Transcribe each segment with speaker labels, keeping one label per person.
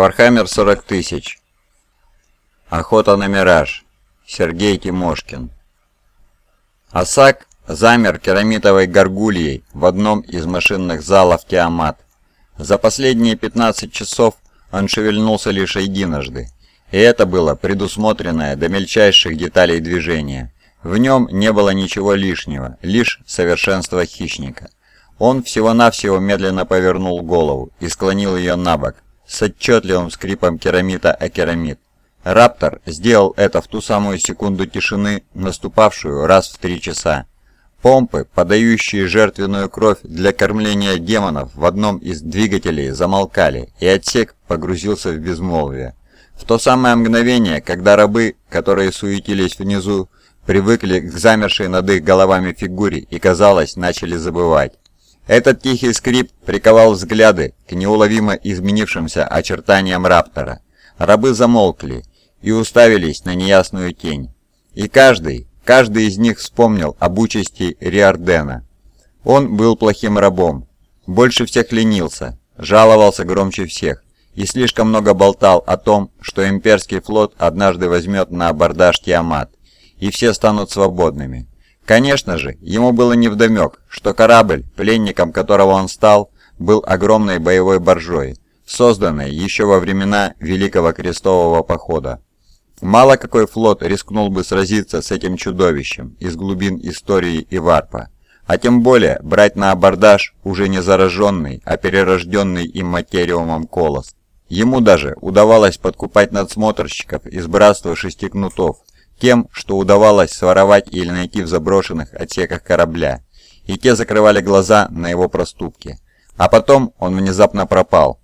Speaker 1: Warhammer 40 тысяч. Охота на мираж. Сергей Тимошкин. Осак замер керамитовой горгульей в одном из машинных залов Тиамат. За последние 15 часов он шевельнулся лишь единожды, и это было предусмотренное до мельчайших деталей движения. В нем не было ничего лишнего, лишь совершенство хищника. Он всего-навсего медленно повернул голову и склонил ее на бок, с отчетливым скрипом керамита о керамит. Раптор сделал это в ту самую секунду тишины, наступавшую раз в три часа. Помпы, подающие жертвенную кровь для кормления демонов в одном из двигателей замолкали, и отсек погрузился в безмолвие. В то самое мгновение, когда рабы, которые суетились внизу, привыкли к замершей над их головами фигуре и, казалось, начали забывать. Этот тихий скрип приковал взгляды к неуловимо изменившимся очертаниям Раптора. Рабы замолкли и уставились на неясную тень. И каждый, каждый из них вспомнил об участи Риардена. Он был плохим рабом, больше всех ленился, жаловался громче всех и слишком много болтал о том, что имперский флот однажды возьмет на абордаж Тиамат, и все станут свободными. Конечно же, ему было невдомек, что корабль, пленником которого он стал, был огромной боевой боржой, созданной еще во времена Великого Крестового Похода. Мало какой флот рискнул бы сразиться с этим чудовищем из глубин истории Иварпа, а тем более брать на абордаж уже не зараженный, а перерожденный им материумом колос. Ему даже удавалось подкупать надсмотрщиков из братства шести кнутов, тем, что удавалось своровать или найти в заброшенных отсеках корабля, и те закрывали глаза на его проступки. А потом он внезапно пропал.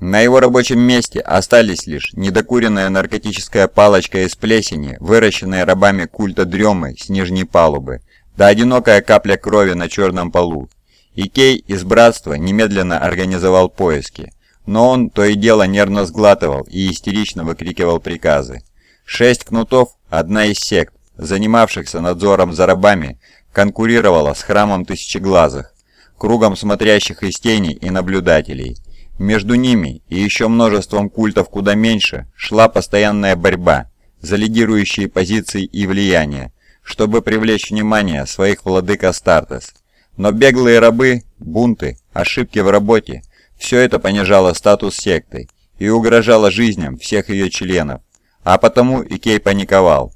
Speaker 1: На его рабочем месте остались лишь недокуренная наркотическая палочка из плесени, выращенная рабами культа дремы с нижней палубы, да одинокая капля крови на черном полу. Икей из братства немедленно организовал поиски, но он то и дело нервно сглатывал и истерично выкрикивал приказы. Шесть кнутов, одна из сект, занимавшихся надзором за рабами, конкурировала с храмом Тысячеглазых, кругом смотрящих из тени и наблюдателей. Между ними и еще множеством культов куда меньше шла постоянная борьба за лидирующие позиции и влияние, чтобы привлечь внимание своих владык Астартес. Но беглые рабы, бунты, ошибки в работе – все это понижало статус секты и угрожало жизням всех ее членов. А потому Икей паниковал.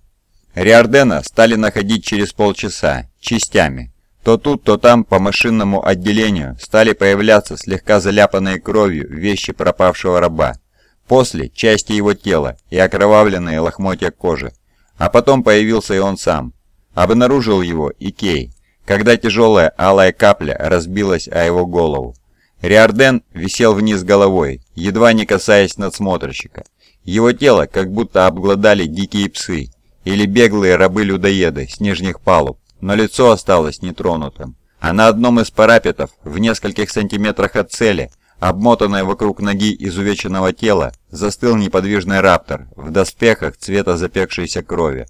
Speaker 1: Риордена стали находить через полчаса, частями. То тут, то там по машинному отделению стали появляться слегка заляпанные кровью вещи пропавшего раба. После – части его тела и окровавленные лохмотья кожи. А потом появился и он сам. Обнаружил его Икей, когда тяжелая алая капля разбилась о его голову. Риорден висел вниз головой, едва не касаясь надсмотрщика. Его тело как будто обглодали дикие псы или беглые рабы-людоеды с нижних палуб, но лицо осталось нетронутым. А на одном из парапетов, в нескольких сантиметрах от цели, обмотанной вокруг ноги изувеченного тела, застыл неподвижный раптор в доспехах цвета запекшейся крови.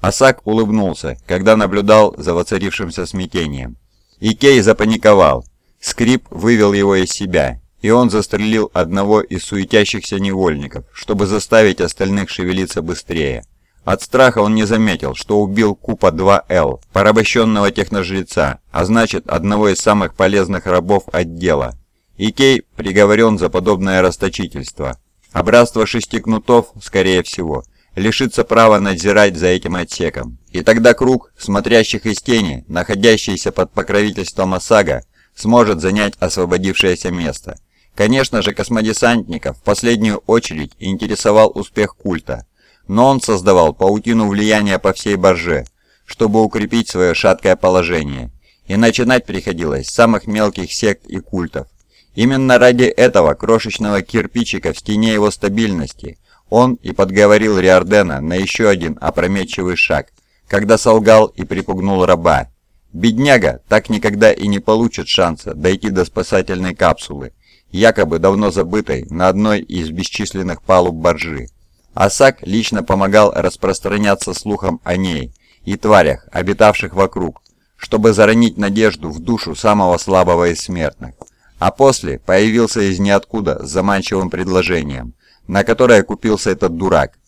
Speaker 1: Асак улыбнулся, когда наблюдал за воцарившимся смятением. Икей запаниковал. Скрип вывел его из себя, и он застрелил одного из суетящихся невольников, чтобы заставить остальных шевелиться быстрее. От страха он не заметил, что убил Купа 2Л, порабощенного техножреца, а значит одного из самых полезных рабов отдела. Икей приговорен за подобное расточительство. А братство шести кнутов, скорее всего, лишится права надзирать за этим отсеком. И тогда круг, смотрящих из тени, находящийся под покровительством Осага, сможет занять освободившееся место. Конечно же, космодесантника в последнюю очередь интересовал успех культа, но он создавал паутину влияния по всей борже, чтобы укрепить свое шаткое положение, и начинать приходилось с самых мелких сект и культов. Именно ради этого крошечного кирпичика в стене его стабильности он и подговорил Риордена на еще один опрометчивый шаг, когда солгал и припугнул раба. Бедняга так никогда и не получит шанса дойти до спасательной капсулы, якобы давно забытой на одной из бесчисленных палуб боржи. Асак лично помогал распространяться слухом о ней и тварях, обитавших вокруг, чтобы заронить надежду в душу самого слабого из смертных. А после появился из ниоткуда с заманчивым предложением, на которое купился этот дурак.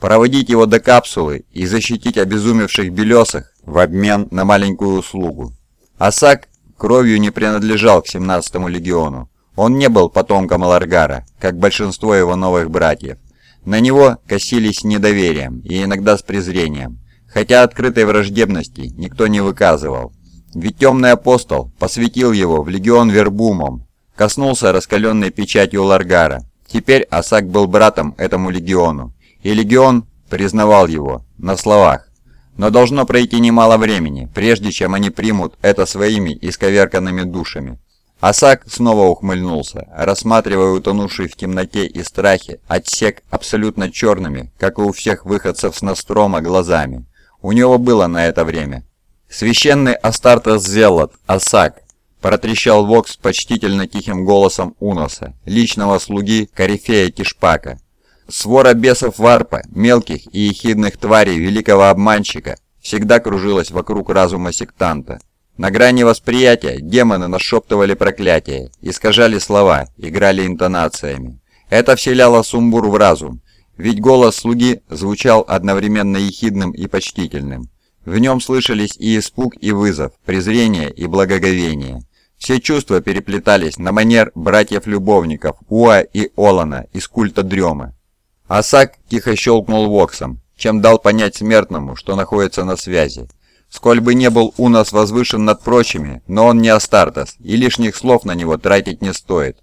Speaker 1: Проводить его до капсулы и защитить обезумевших белесых в обмен на маленькую услугу. Асак кровью не принадлежал к 17-му легиону. Он не был потомком Ларгара, как большинство его новых братьев. На него косились с недоверием и иногда с презрением, хотя открытой враждебности никто не выказывал. Ведь темный апостол посвятил его в легион Вербумом, коснулся раскаленной печатью Ларгара. Теперь Асак был братом этому легиону, и легион признавал его на словах. Но должно пройти немало времени, прежде чем они примут это своими исковерканными душами. Асак снова ухмыльнулся, рассматривая утонувший в темноте и страхе отсек абсолютно черными, как и у всех выходцев с Настрома, глазами. У него было на это время. «Священный Астартес Зелот, Асак!» протрещал Вокс почтительно тихим голосом Уноса, личного слуги Корифея Тишпака. Свора бесов Варпа, мелких и ехидных тварей великого обманщика, всегда кружилась вокруг разума сектанта. На грани восприятия демоны нашептывали проклятия, искажали слова, играли интонациями. Это вселяло сумбур в разум, ведь голос слуги звучал одновременно ехидным и почтительным. В нем слышались и испуг, и вызов, презрение и благоговение. Все чувства переплетались на манер братьев-любовников Уа и Олана из культа Дремы. Асак тихо щелкнул воксом, чем дал понять смертному, что находится на связи. Сколь бы не был у нас возвышен над прочими, но он не Астартес, и лишних слов на него тратить не стоит.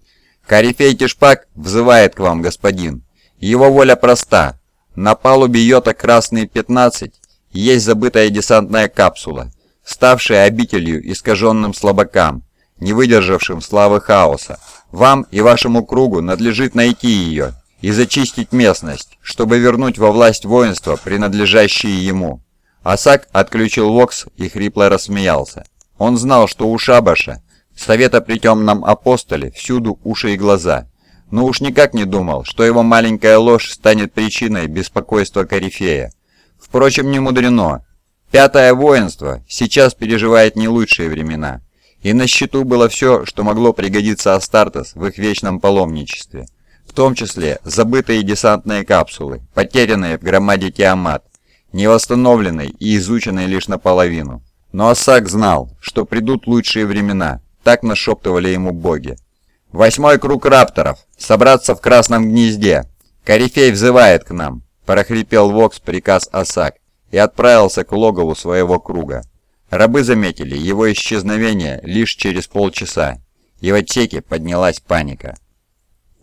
Speaker 1: Корифей Тишпак взывает к вам, господин. Его воля проста. На палубе Йота Красный 15 есть забытая десантная капсула, ставшая обителью искаженным слабакам, не выдержавшим славы хаоса. Вам и вашему кругу надлежит найти ее и зачистить местность, чтобы вернуть во власть воинства, принадлежащие ему. Асак отключил Вокс и хрипло рассмеялся. Он знал, что у Шабаша, совета при темном апостоле, всюду уши и глаза. Но уж никак не думал, что его маленькая ложь станет причиной беспокойства Корифея. Впрочем, не мудрено. Пятое воинство сейчас переживает не лучшие времена. И на счету было все, что могло пригодиться Астартес в их вечном паломничестве. В том числе забытые десантные капсулы, потерянные в громаде Тиамат, не восстановленной и изученной лишь наполовину. Но Асак знал, что придут лучшие времена, так нашептывали ему боги. «Восьмой круг рапторов! Собраться в красном гнезде! Корифей взывает к нам!» – прохрипел Вокс приказ Асак и отправился к логову своего круга. Рабы заметили его исчезновение лишь через полчаса, и в отсеке поднялась паника.